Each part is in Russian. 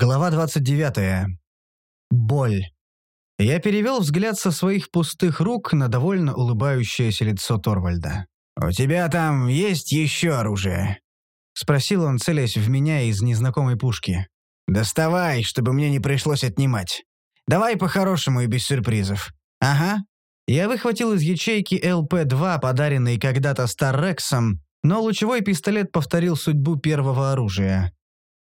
Глава 29. Боль. Я перевел взгляд со своих пустых рук на довольно улыбающееся лицо Торвальда. «У тебя там есть еще оружие?» — спросил он, целясь в меня из незнакомой пушки. «Доставай, чтобы мне не пришлось отнимать. Давай по-хорошему и без сюрпризов». «Ага». Я выхватил из ячейки ЛП-2, подаренный когда-то Старрексом, но лучевой пистолет повторил судьбу первого оружия.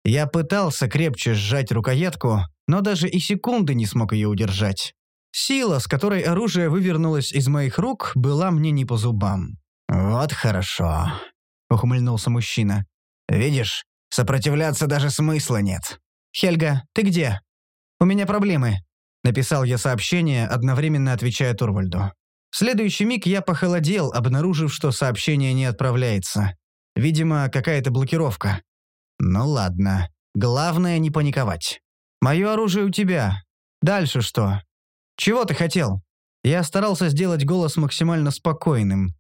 Я пытался крепче сжать рукоятку, но даже и секунды не смог ее удержать. Сила, с которой оружие вывернулось из моих рук, была мне не по зубам. «Вот хорошо», — ухмыльнулся мужчина. «Видишь, сопротивляться даже смысла нет». «Хельга, ты где?» «У меня проблемы», — написал я сообщение, одновременно отвечая Турвальду. В следующий миг я похолодел, обнаружив, что сообщение не отправляется. Видимо, какая-то блокировка. Ну ладно. Главное не паниковать. Мое оружие у тебя. Дальше что? Чего ты хотел? Я старался сделать голос максимально спокойным.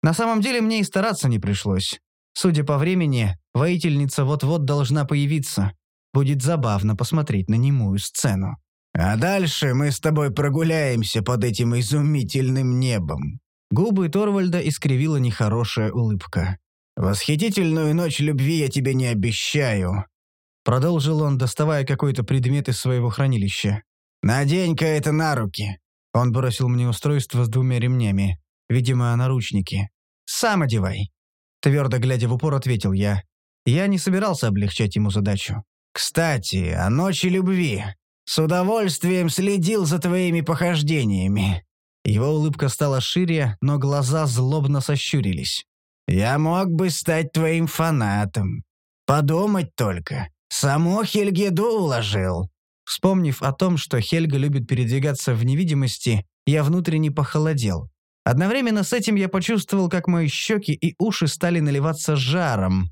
На самом деле мне и стараться не пришлось. Судя по времени, воительница вот-вот должна появиться. Будет забавно посмотреть на немую сцену. А дальше мы с тобой прогуляемся под этим изумительным небом. Губы Торвальда искривила нехорошая улыбка. «Восхитительную ночь любви я тебе не обещаю», — продолжил он, доставая какой-то предмет из своего хранилища. «Надень-ка это на руки». Он бросил мне устройство с двумя ремнями. Видимо, наручники. «Сам одевай». Твердо глядя в упор, ответил я. Я не собирался облегчать ему задачу. «Кстати, о ночи любви. С удовольствием следил за твоими похождениями». Его улыбка стала шире, но глаза злобно сощурились. Я мог бы стать твоим фанатом. Подумать только. Само Хельгеду уложил». Вспомнив о том, что Хельга любит передвигаться в невидимости, я внутренне похолодел. Одновременно с этим я почувствовал, как мои щеки и уши стали наливаться жаром.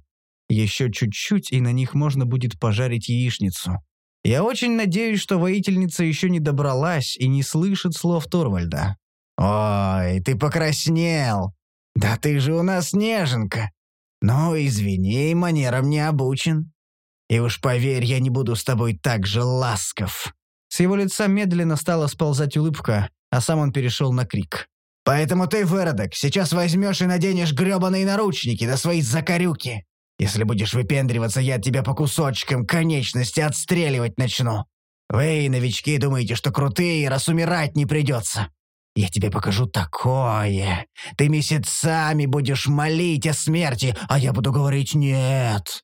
Еще чуть-чуть, и на них можно будет пожарить яичницу. Я очень надеюсь, что воительница еще не добралась и не слышит слов Торвальда. «Ой, ты покраснел!» «Да ты же у нас неженка. Но, извини, манерам не обучен. И уж поверь, я не буду с тобой так же ласков». С его лица медленно стала сползать улыбка, а сам он перешел на крик. «Поэтому ты, выродок, сейчас возьмешь и наденешь гребаные наручники на свои закорюки. Если будешь выпендриваться, я тебя по кусочкам конечности отстреливать начну. Вы, новички, думаете, что крутые, раз умирать не придется. Я тебе покажу такое. Ты месяцами будешь молить о смерти, а я буду говорить «нет».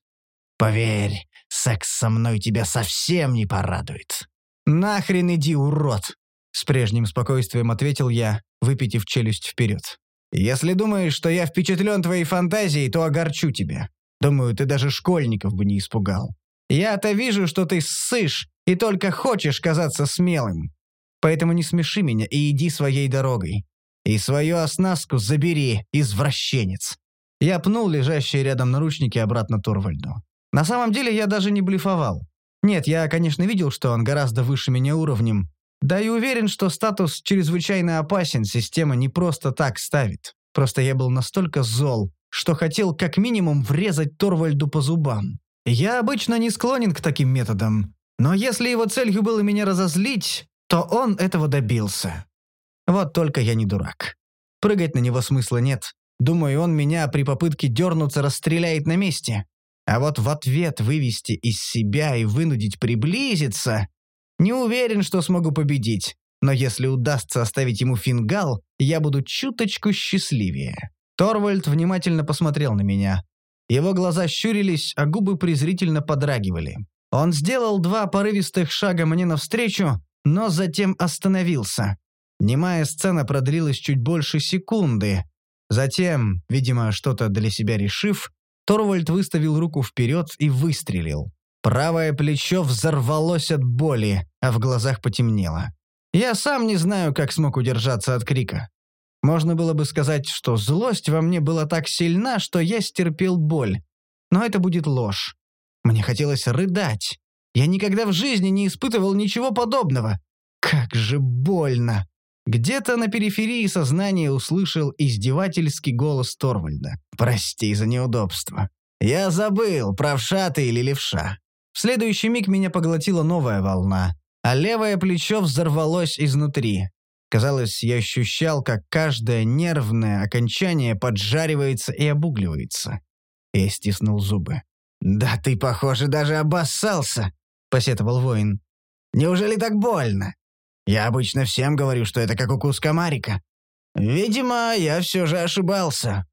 Поверь, секс со мной тебя совсем не порадует». «Нахрен иди, урод!» С прежним спокойствием ответил я, выпитив челюсть вперед. «Если думаешь, что я впечатлен твоей фантазией, то огорчу тебя. Думаю, ты даже школьников бы не испугал. Я-то вижу, что ты ссышь и только хочешь казаться смелым. Поэтому не смеши меня и иди своей дорогой. И свою оснастку забери, извращенец». Я пнул лежащие рядом наручники обратно Торвальду. На самом деле я даже не блефовал. Нет, я, конечно, видел, что он гораздо выше меня уровнем. Да и уверен, что статус чрезвычайно опасен, система не просто так ставит. Просто я был настолько зол, что хотел как минимум врезать Торвальду по зубам. Я обычно не склонен к таким методам, но если его целью было меня разозлить, то он этого добился. Вот только я не дурак. Прыгать на него смысла нет. Думаю, он меня при попытке дернуться расстреляет на месте. А вот в ответ вывести из себя и вынудить приблизиться... Не уверен, что смогу победить. Но если удастся оставить ему фингал, я буду чуточку счастливее. Торвальд внимательно посмотрел на меня. Его глаза щурились, а губы презрительно подрагивали. Он сделал два порывистых шага мне навстречу, но затем остановился. Немая сцена продлилась чуть больше секунды. Затем, видимо, что-то для себя решив, Торвальд выставил руку вперед и выстрелил. Правое плечо взорвалось от боли, а в глазах потемнело. Я сам не знаю, как смог удержаться от крика. Можно было бы сказать, что злость во мне была так сильна, что я стерпел боль. Но это будет ложь. Мне хотелось рыдать. Я никогда в жизни не испытывал ничего подобного. Как же больно!» Где-то на периферии сознания услышал издевательский голос Торвальда. «Прости за неудобство. Я забыл, правша ты или левша. В следующий миг меня поглотила новая волна, а левое плечо взорвалось изнутри. Казалось, я ощущал, как каждое нервное окончание поджаривается и обугливается. Я стиснул зубы. «Да ты, похоже, даже обоссался!» — посетовал воин. «Неужели так больно? Я обычно всем говорю, что это как укус комарика. Видимо, я все же ошибался.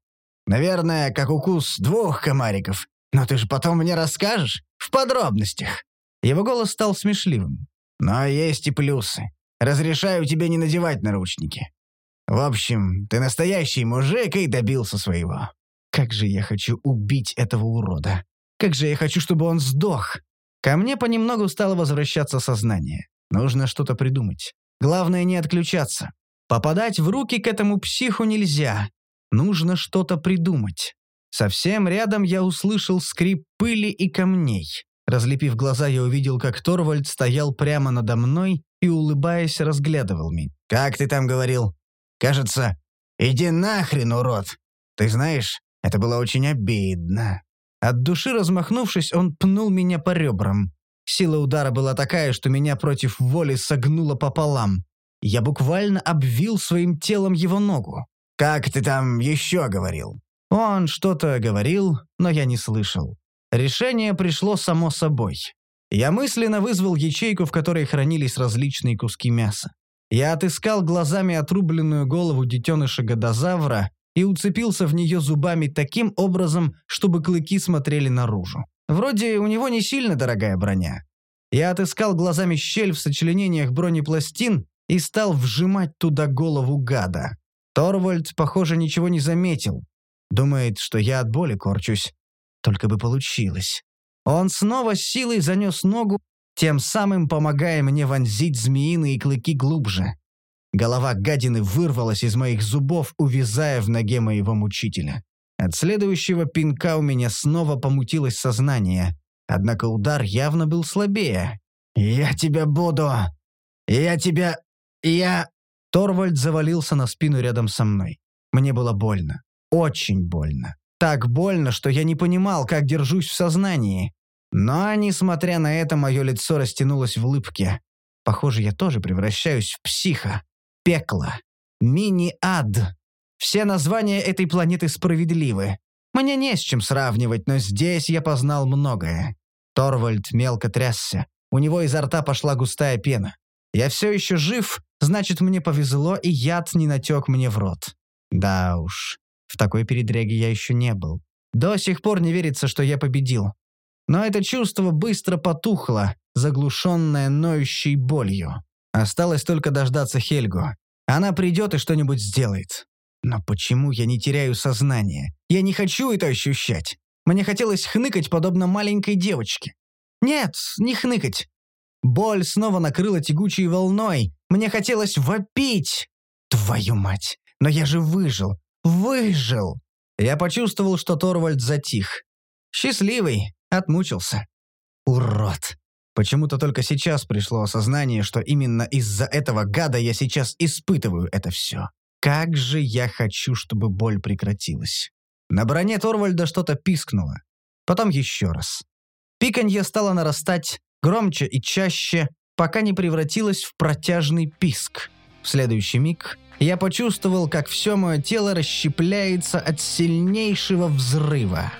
Наверное, как укус двух комариков. Но ты же потом мне расскажешь в подробностях». Его голос стал смешливым. «Но есть и плюсы. Разрешаю тебе не надевать наручники. В общем, ты настоящий мужик и добился своего. Как же я хочу убить этого урода. Как же я хочу, чтобы он сдох. Ко мне понемногу стало возвращаться сознание. Нужно что-то придумать. Главное не отключаться. Попадать в руки к этому психу нельзя. Нужно что-то придумать. Совсем рядом я услышал скрип пыли и камней. Разлепив глаза, я увидел, как Торвальд стоял прямо надо мной и, улыбаясь, разглядывал меня. «Как ты там говорил? Кажется, иди нахрен, урод! Ты знаешь, это было очень обидно». От души размахнувшись, он пнул меня по ребрам. Сила удара была такая, что меня против воли согнуло пополам. Я буквально обвил своим телом его ногу. «Как ты там еще говорил?» Он что-то говорил, но я не слышал. Решение пришло само собой. Я мысленно вызвал ячейку, в которой хранились различные куски мяса. Я отыскал глазами отрубленную голову детеныша годозавра и уцепился в нее зубами таким образом, чтобы клыки смотрели наружу. Вроде у него не сильно дорогая броня. Я отыскал глазами щель в сочленениях бронепластин и стал вжимать туда голову гада. Торвальд, похоже, ничего не заметил. Думает, что я от боли корчусь. Только бы получилось. Он снова силой занес ногу, тем самым помогая мне вонзить змеиные клыки глубже. Голова гадины вырвалась из моих зубов, увязая в ноге моего мучителя. От следующего пинка у меня снова помутилось сознание. Однако удар явно был слабее. «Я тебя буду! Я тебя... Я...» Торвальд завалился на спину рядом со мной. Мне было больно. Очень больно. Так больно, что я не понимал, как держусь в сознании. Но, несмотря на это, мое лицо растянулось в улыбке. Похоже, я тоже превращаюсь в психа. Пекло. Мини-ад. Все названия этой планеты справедливы. Мне не с чем сравнивать, но здесь я познал многое. Торвальд мелко трясся. У него изо рта пошла густая пена. Я все еще жив, значит, мне повезло, и яд не натек мне в рот. Да уж, в такой передряге я еще не был. До сих пор не верится, что я победил. Но это чувство быстро потухло, заглушенное ноющей болью. Осталось только дождаться Хельгу. Она придет и что-нибудь сделает. Но почему я не теряю сознание? Я не хочу это ощущать. Мне хотелось хныкать, подобно маленькой девочке. Нет, не хныкать. Боль снова накрыла тягучей волной. Мне хотелось вопить. Твою мать! Но я же выжил. Выжил! Я почувствовал, что Торвальд затих. Счастливый, отмучился. Урод! Почему-то только сейчас пришло осознание, что именно из-за этого гада я сейчас испытываю это все. Как же я хочу, чтобы боль прекратилась. На броне Торвальда что-то пискнуло. Потом еще раз. Пиканье стало нарастать громче и чаще, пока не превратилось в протяжный писк. В следующий миг я почувствовал, как все мое тело расщепляется от сильнейшего взрыва.